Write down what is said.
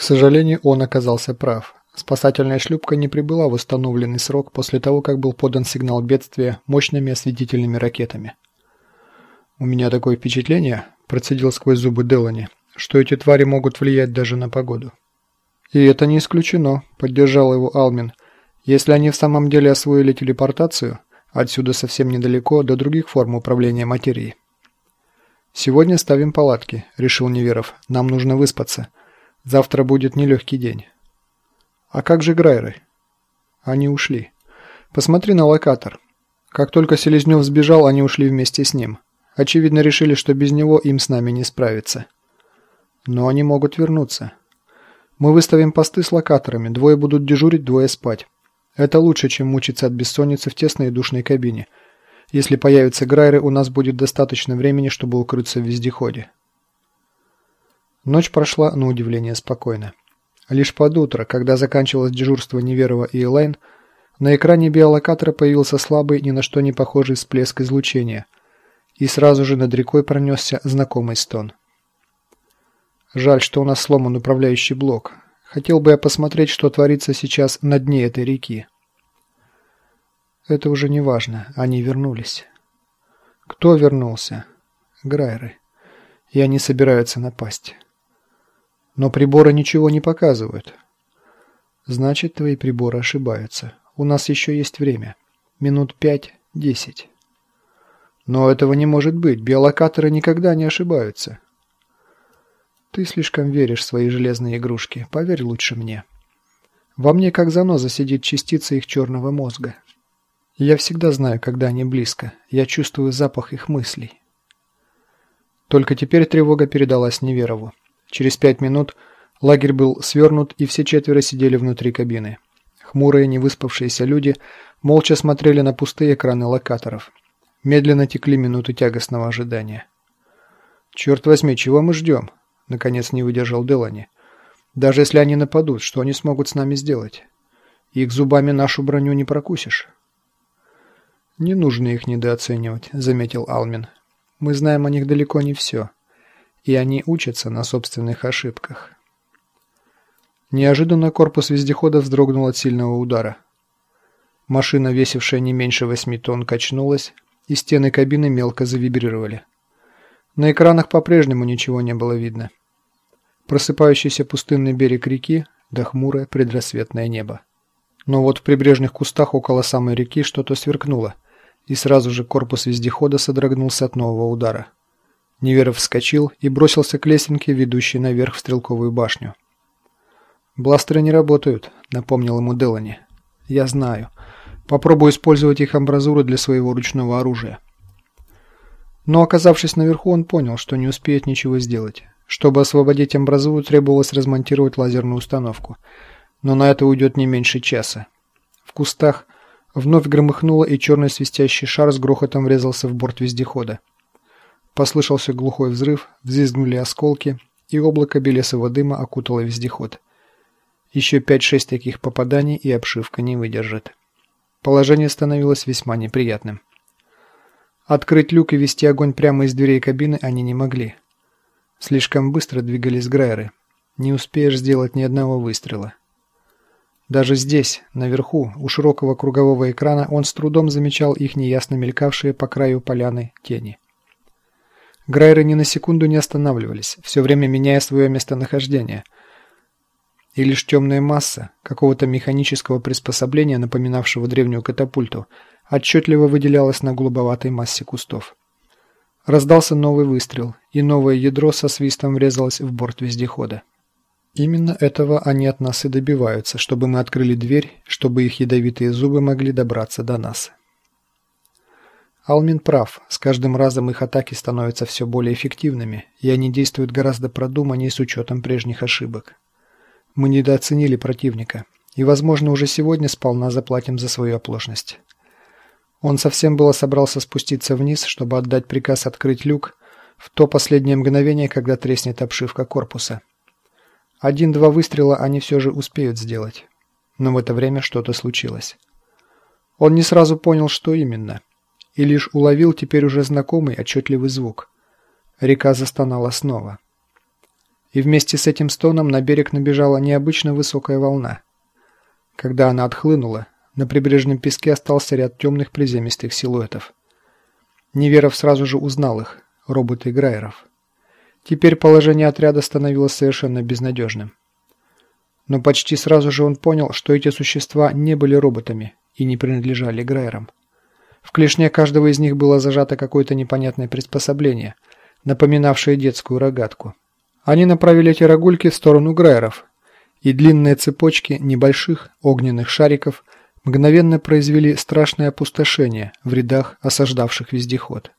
К сожалению, он оказался прав. Спасательная шлюпка не прибыла в установленный срок после того, как был подан сигнал бедствия мощными осветительными ракетами. «У меня такое впечатление», – процедил сквозь зубы Делани, – «что эти твари могут влиять даже на погоду». «И это не исключено», – поддержал его Алмин. «Если они в самом деле освоили телепортацию, отсюда совсем недалеко до других форм управления материей». «Сегодня ставим палатки», – решил Неверов. «Нам нужно выспаться. Завтра будет нелегкий день». «А как же Грайры?» «Они ушли. Посмотри на локатор. Как только Селезнев сбежал, они ушли вместе с ним. Очевидно, решили, что без него им с нами не справиться. Но они могут вернуться. Мы выставим посты с локаторами. Двое будут дежурить, двое спать. Это лучше, чем мучиться от бессонницы в тесной и душной кабине. Если появятся Грайры, у нас будет достаточно времени, чтобы укрыться в вездеходе». Ночь прошла, на удивление, спокойно. Лишь под утро, когда заканчивалось дежурство Неверова и Элайн, на экране биолокатора появился слабый, ни на что не похожий всплеск излучения, и сразу же над рекой пронесся знакомый стон. Жаль, что у нас сломан управляющий блок. Хотел бы я посмотреть, что творится сейчас на дне этой реки. Это уже не важно. Они вернулись. Кто вернулся? Грайры. И они собираются напасть. Но приборы ничего не показывают. Значит, твои приборы ошибаются. У нас еще есть время. Минут пять-десять. Но этого не может быть. Биолокаторы никогда не ошибаются. Ты слишком веришь в свои железные игрушки. Поверь лучше мне. Во мне как заноза сидит частица их черного мозга. Я всегда знаю, когда они близко. Я чувствую запах их мыслей. Только теперь тревога передалась Неверову. Через пять минут лагерь был свернут, и все четверо сидели внутри кабины. Хмурые, невыспавшиеся люди молча смотрели на пустые экраны локаторов. Медленно текли минуты тягостного ожидания. «Черт возьми, чего мы ждем?» – наконец не выдержал Делани. «Даже если они нападут, что они смогут с нами сделать? Их зубами нашу броню не прокусишь». «Не нужно их недооценивать», – заметил Алмин. «Мы знаем о них далеко не все и они учатся на собственных ошибках. Неожиданно корпус вездехода вздрогнул от сильного удара. Машина, весившая не меньше восьми тонн, качнулась, и стены кабины мелко завибрировали. На экранах по-прежнему ничего не было видно. Просыпающийся пустынный берег реки, да хмурое предрассветное небо. Но вот в прибрежных кустах около самой реки что-то сверкнуло, и сразу же корпус вездехода содрогнулся от нового удара. Неверов вскочил и бросился к лесенке, ведущей наверх в стрелковую башню. «Бластеры не работают», — напомнил ему Делани. «Я знаю. Попробую использовать их амбразуры для своего ручного оружия». Но оказавшись наверху, он понял, что не успеет ничего сделать. Чтобы освободить амбразуру, требовалось размонтировать лазерную установку. Но на это уйдет не меньше часа. В кустах вновь громыхнуло, и черный свистящий шар с грохотом врезался в борт вездехода. Послышался глухой взрыв, взвизгнули осколки, и облако белесого дыма окутало вездеход. Еще пять-шесть таких попаданий, и обшивка не выдержит. Положение становилось весьма неприятным. Открыть люк и вести огонь прямо из дверей кабины они не могли. Слишком быстро двигались Грайеры. Не успеешь сделать ни одного выстрела. Даже здесь, наверху, у широкого кругового экрана, он с трудом замечал их неясно мелькавшие по краю поляны тени. Грайры ни на секунду не останавливались, все время меняя свое местонахождение. И лишь темная масса какого-то механического приспособления, напоминавшего древнюю катапульту, отчетливо выделялась на голубоватой массе кустов. Раздался новый выстрел, и новое ядро со свистом врезалось в борт вездехода. Именно этого они от нас и добиваются, чтобы мы открыли дверь, чтобы их ядовитые зубы могли добраться до нас. Алмин прав, с каждым разом их атаки становятся все более эффективными, и они действуют гораздо продуманнее с учетом прежних ошибок. Мы недооценили противника, и, возможно, уже сегодня сполна заплатим за свою оплошность. Он совсем было собрался спуститься вниз, чтобы отдать приказ открыть люк в то последнее мгновение, когда треснет обшивка корпуса. Один-два выстрела они все же успеют сделать. Но в это время что-то случилось. Он не сразу понял, что именно – и лишь уловил теперь уже знакомый отчетливый звук. Река застонала снова. и вместе с этим стоном на берег набежала необычно высокая волна. Когда она отхлынула, на прибрежном песке остался ряд темных приземистых силуэтов. Неверов сразу же узнал их – роботы Грайеров. Теперь положение отряда становилось совершенно безнадежным. Но почти сразу же он понял, что эти существа не были роботами и не принадлежали Грайерам. В клешне каждого из них было зажато какое-то непонятное приспособление, напоминавшее детскую рогатку. Они направили эти рогульки в сторону Грайеров, и длинные цепочки небольших огненных шариков мгновенно произвели страшное опустошение в рядах осаждавших вездеход.